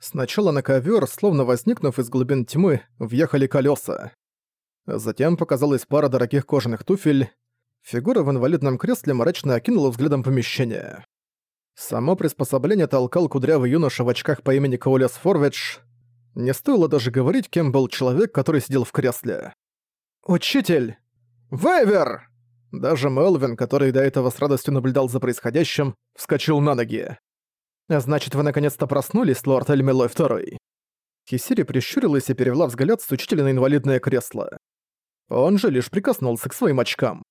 Сначала на ковер, словно возникнув из глубин тьмы, въехали колеса. Затем показалась пара дорогих кожаных туфель. Фигура в инвалидном кресле мрачно окинула взглядом помещение. Само приспособление толкал кудрявый юноша в очках по имени Коулес Форвидж. Не стоило даже говорить, кем был человек, который сидел в кресле. «Учитель! Вейвер!» Даже Мелвин, который до этого с радостью наблюдал за происходящим, вскочил на ноги. «Значит, вы наконец-то проснулись, лорд Эльмилой Второй?» Хисири прищурилась и перевела взгляд с учителя на инвалидное кресло. Он же лишь прикоснулся к своим очкам.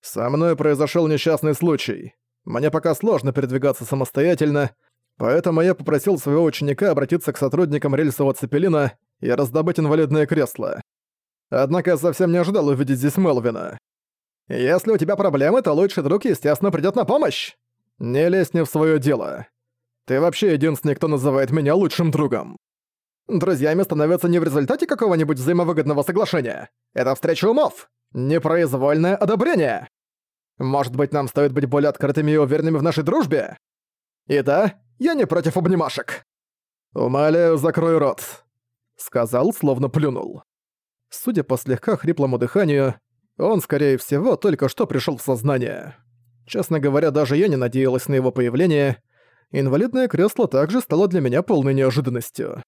«Со мной произошел несчастный случай. Мне пока сложно передвигаться самостоятельно, поэтому я попросил своего ученика обратиться к сотрудникам рельсового цепелина и раздобыть инвалидное кресло. Однако я совсем не ожидал увидеть здесь Мелвина. Если у тебя проблемы, то лучший друг, естественно, придёт на помощь. Не лезь не в своё дело. Ты вообще единственный, кто называет меня лучшим другом. Друзьями становятся не в результате какого-нибудь взаимовыгодного соглашения. Это встреча умов. Непроизвольное одобрение. Может быть, нам стоит быть более открытыми и уверенными в нашей дружбе? И да, я не против обнимашек. «Умоляю, закрой рот», — сказал, словно плюнул. Судя по слегка хриплому дыханию, он, скорее всего, только что пришел в сознание. Честно говоря, даже я не надеялась на его появление. Инвалидное кресло также стало для меня полной неожиданностью.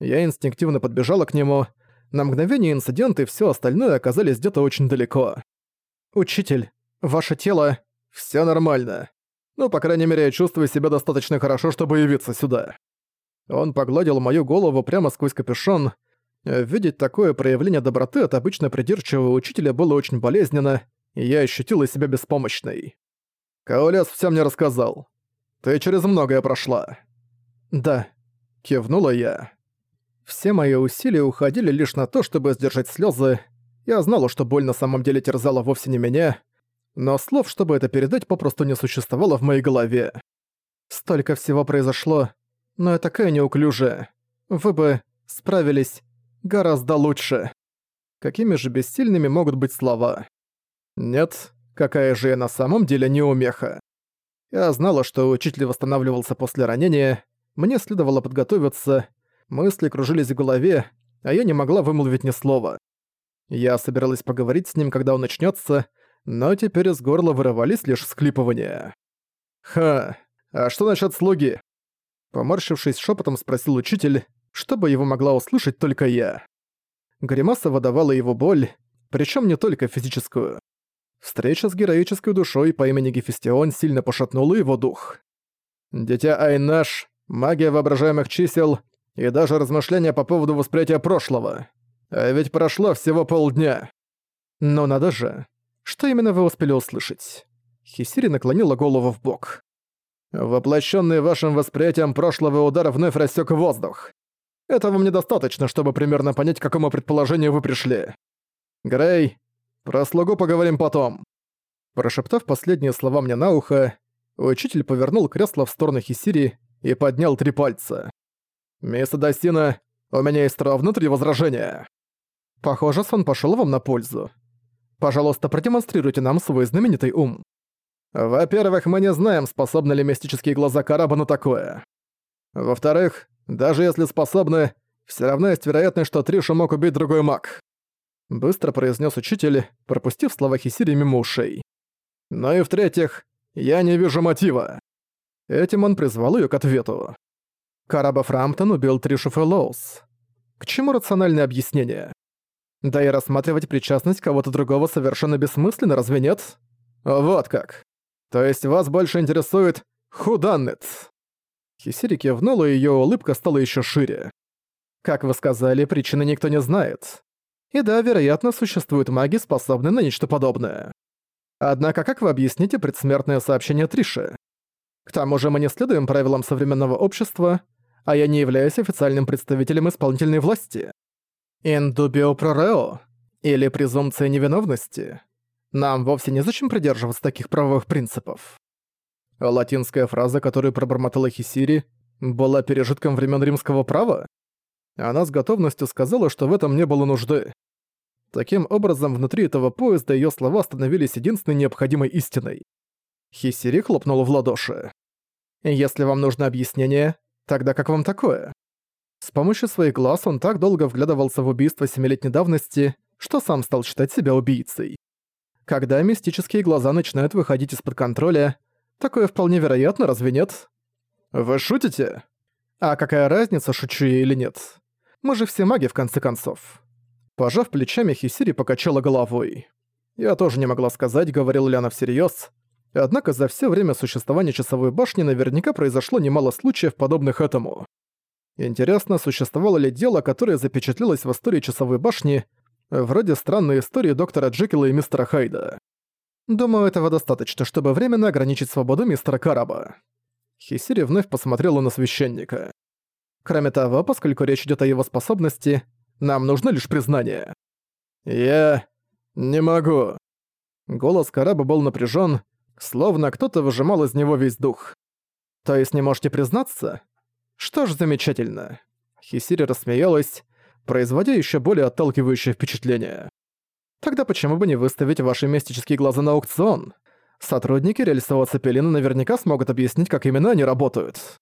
Я инстинктивно подбежала к нему. На мгновение инцидент и все остальное оказались где-то очень далеко. «Учитель, ваше тело...» все нормально. Ну, по крайней мере, я чувствую себя достаточно хорошо, чтобы явиться сюда». Он погладил мою голову прямо сквозь капюшон, Видеть такое проявление доброты от обычно придирчивого учителя было очень болезненно, и я ощутила себя беспомощной. «Каолес всё мне рассказал. Ты через многое прошла». «Да», — кивнула я. Все мои усилия уходили лишь на то, чтобы сдержать слёзы. Я знала, что боль на самом деле терзала вовсе не меня, но слов, чтобы это передать, попросту не существовало в моей голове. Столько всего произошло, но я такая неуклюжая. Вы бы справились гораздо лучше. Какими же бессильными могут быть слова? Нет, какая же я на самом деле неумеха. Я знала, что учитель восстанавливался после ранения, мне следовало подготовиться, мысли кружились в голове, а я не могла вымолвить ни слова. Я собиралась поговорить с ним, когда он начнется, но теперь из горла вырывались лишь склипывания. «Ха, а что насчет слуги?» Поморщившись шепотом спросил учитель, чтобы его могла услышать только я. Гримаса выдавала его боль, причем не только физическую. Встреча с героической душой по имени Гефестион сильно пошатнула его дух. Дитя Айнаш, магия воображаемых чисел и даже размышления по поводу восприятия прошлого. А ведь прошло всего полдня. Но надо же. Что именно вы успели услышать? Хисири наклонила голову в бок. Воплощенный вашим восприятием прошлого удар вновь рассек воздух. Этого мне достаточно, чтобы примерно понять, к какому предположению вы пришли. Грей, про слугу поговорим потом». Прошептав последние слова мне на ухо, учитель повернул кресло в сторону Хисири и поднял три пальца. «Мисс Адасина, у меня есть ровно три возражения». Похоже, сон пошел вам на пользу. Пожалуйста, продемонстрируйте нам свой знаменитый ум. Во-первых, мы не знаем, способны ли мистические глаза Караба на такое. Во-вторых, даже если способны, все равно есть вероятность, что Тришу мог убить другой маг. Быстро произнес учитель, пропустив слова Хисири мимо ушей. Но и в-третьих, я не вижу мотива. Этим он призвал ее к ответу. Караба Фрамптон убил Тришу Фэллоус. К чему рациональное объяснение? Да и рассматривать причастность кого-то другого совершенно бессмысленно, разве нет? Вот как. То есть вас больше интересует худаннет. Хисири кивнула, и её улыбка стала ещё шире. Как вы сказали, причины никто не знает. И да, вероятно, существуют маги, способные на нечто подобное. Однако как вы объясните предсмертное сообщение Триши? К тому же мы не следуем правилам современного общества, а я не являюсь официальным представителем исполнительной власти. Индубио прорео, или презумпция невиновности. Нам вовсе незачем придерживаться таких правовых принципов. Латинская фраза, которую пробормотала Хисири, была пережитком времен римского права? Она с готовностью сказала, что в этом не было нужды. Таким образом, внутри этого поезда ее слова становились единственной необходимой истиной. Хисири хлопнула в ладоши. «Если вам нужно объяснение, тогда как вам такое? С помощью своих глаз он так долго вглядывался в убийство семилетней давности, что сам стал считать себя убийцей. Когда мистические глаза начинают выходить из-под контроля, такое вполне вероятно, разве нет? Вы шутите? А какая разница, шучу я или нет? Мы же все маги, в конце концов. Пожав плечами, Хисири покачала головой. Я тоже не могла сказать, говорила ли она всерьез. Однако за все время существования часовой башни наверняка произошло немало случаев, подобных этому. Интересно, существовало ли дело, которое запечатлелось в истории часовой башни, вроде странной истории доктора Джекила и мистера Хайда. Думаю, этого достаточно, чтобы временно ограничить свободу мистера Караба. Хисири вновь посмотрела на священника. Кроме того, поскольку речь идет о его способности, нам нужно лишь признание. Я не могу. Голос Караба был напряжен, словно кто-то выжимал из него весь дух. То есть не можете признаться? Что ж, замечательно. Хисири рассмеялась, производя еще более отталкивающее впечатление. Тогда почему бы не выставить ваши мистические глаза на аукцион? Сотрудники рельсового цепелина наверняка смогут объяснить, как именно они работают.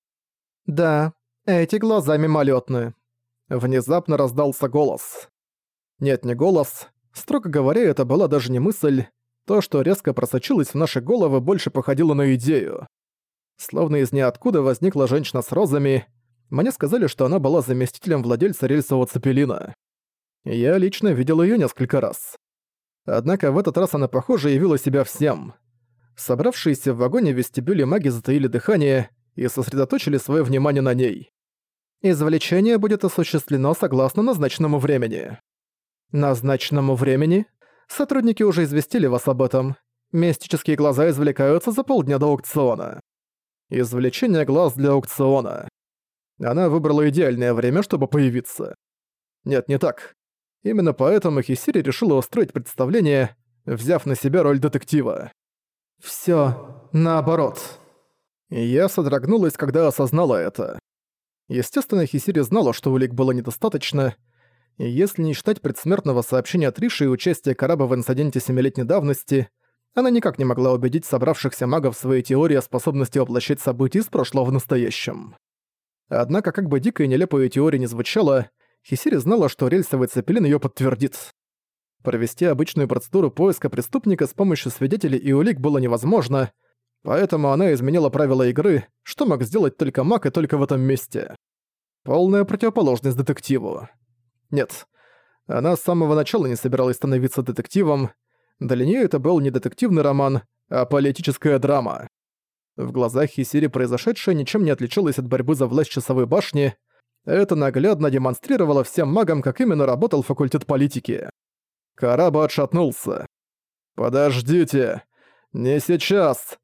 Да, эти глаза мимолетны. Внезапно раздался голос. Нет, не голос. Строго говоря, это была даже не мысль. То, что резко просочилось в наши головы, больше походило на идею. Словно из ниоткуда возникла женщина с розами. Мне сказали, что она была заместителем владельца рельсового цепелина. Я лично видел её несколько раз. Однако в этот раз она, похоже, явила себя всем. Собравшиеся в вагоне вестибюле маги затаили дыхание и сосредоточили свое внимание на ней. Извлечение будет осуществлено согласно назначенному времени. Назначенному времени? Сотрудники уже известили вас об этом. Мистические глаза извлекаются за полдня до аукциона. Извлечение глаз для аукциона. Она выбрала идеальное время, чтобы появиться. Нет, не так. Именно поэтому Хисири решила устроить представление, взяв на себя роль детектива. Всё наоборот. Я содрогнулась, когда осознала это. Естественно, Хисири знала, что улик было недостаточно, и если не считать предсмертного сообщения Триши и участия Караба в инциденте семилетней давности, она никак не могла убедить собравшихся магов в своей теории о способности воплощать события из прошлого в настоящем. Однако, как бы дико и нелепо ее теория не звучала, Хисири знала, что рельсовый цепелин ее подтвердит. Провести обычную процедуру поиска преступника с помощью свидетелей и улик было невозможно, поэтому она изменила правила игры, что мог сделать только маг и только в этом месте. Полная противоположность детективу. Нет, она с самого начала не собиралась становиться детективом. Для нее это был не детективный роман, а политическая драма. В глазах Хисири произошедшее ничем не отличалось от борьбы за власть часовой башни. Это наглядно демонстрировало всем магам, как именно работал факультет политики. Караба отшатнулся. «Подождите! Не сейчас!»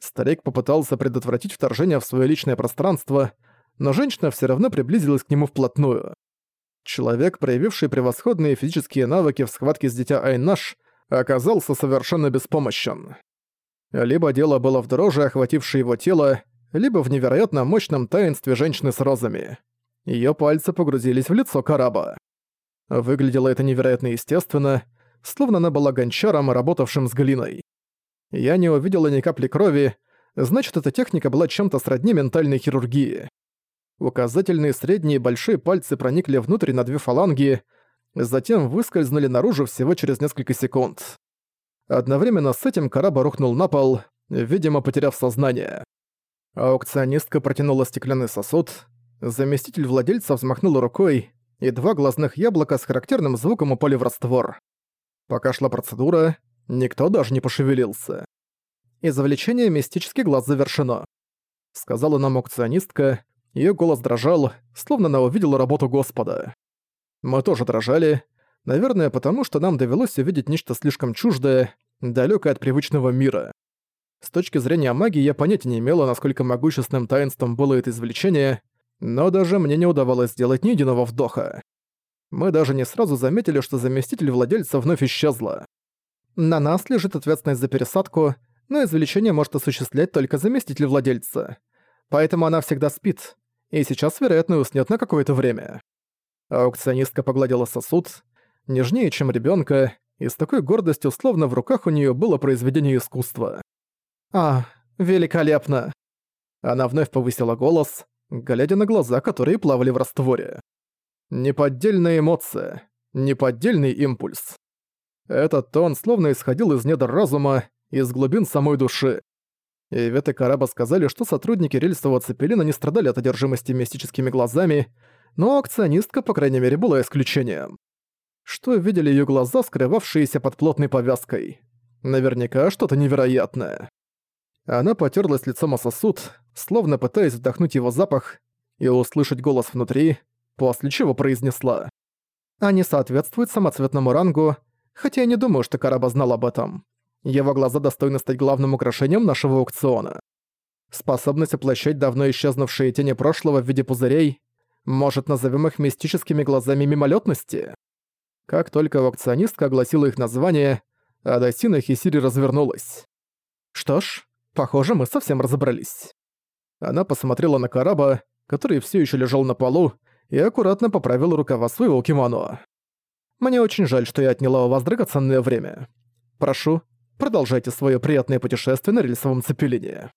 Старик попытался предотвратить вторжение в свое личное пространство, но женщина все равно приблизилась к нему вплотную. Человек, проявивший превосходные физические навыки в схватке с дитя Айнаш, оказался совершенно беспомощен. Либо дело было в дрожи, охватившей его тело, либо в невероятно мощном таинстве женщины с розами. Её пальцы погрузились в лицо Караба. Выглядело это невероятно естественно, словно она была гончаром, работавшим с глиной. Я не увидела ни капли крови, значит, эта техника была чем-то сродни ментальной хирургии. Указательные, средние и большие пальцы проникли внутрь на две фаланги, затем выскользнули наружу всего через несколько секунд. Одновременно с этим корабль рухнул на пол, видимо, потеряв сознание. Аукционистка протянула стеклянный сосуд, заместитель владельца взмахнул рукой, и два глазных яблока с характерным звуком упали в раствор. Пока шла процедура, никто даже не пошевелился. «Извлечение мистический глаз завершено», — сказала нам аукционистка, Её голос дрожал, словно она увидела работу Господа. Мы тоже дрожали, наверное, потому что нам довелось увидеть нечто слишком чуждое, далёкое от привычного мира. С точки зрения магии я понятия не имела, насколько могущественным таинством было это извлечение, но даже мне не удавалось сделать ни единого вдоха. Мы даже не сразу заметили, что заместитель владельца вновь исчезла. На нас лежит ответственность за пересадку, но извлечение может осуществлять только заместитель владельца. Поэтому она всегда спит и сейчас, вероятно, уснет на какое-то время. Аукционистка погладила сосуд, нежнее, чем ребенка, и с такой гордостью, словно в руках у нее было произведение искусства. «А, великолепно!» Она вновь повысила голос. глядя на глаза, которые плавали в растворе. Неподдельная эмоция, неподдельный импульс. Этот тон словно исходил из недр разума, из глубин самой души. Ивет и Караба сказали, что сотрудники рельсового цепелина не страдали от одержимости мистическими глазами, но акционистка, по крайней мере, была исключением. Что видели ее глаза, скрывавшиеся под плотной повязкой? Наверняка что-то невероятное. Она потерлась лицом о сосуд, словно пытаясь вдохнуть его запах и услышать голос внутри, после чего произнесла. «Они соответствуют самоцветному рангу, хотя я не думаю, что Караба знал об этом. Его глаза достойны стать главным украшением нашего аукциона. Способность оплощать давно исчезнувшие тени прошлого в виде пузырей, может, назовем их мистическими глазами мимолетности? Как только аукционистка огласила их название, Адасина Хисири развернулась. Что ж, похоже, мы совсем разобрались. Она посмотрела на Караба, который все еще лежал на полу, и аккуратно поправила рукава своего кимоно. «Мне очень жаль, что я отняла у вас драгоценное время. Прошу, продолжайте свое приятное путешествие на рельсовом цепелине».